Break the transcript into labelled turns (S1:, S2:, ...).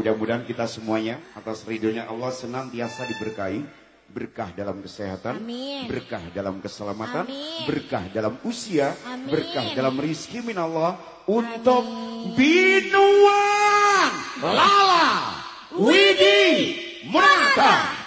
S1: Mudah-mudahan kita semuanya atas ridhonya Allah senantiasa diberkahi berkah dalam kesehatan,
S2: Amin.
S1: berkah dalam keselamatan,
S2: Amin.
S1: berkah dalam usia,
S2: Amin.
S1: berkah dalam rizki min Allah untuk Binuan Lala Widi Monata.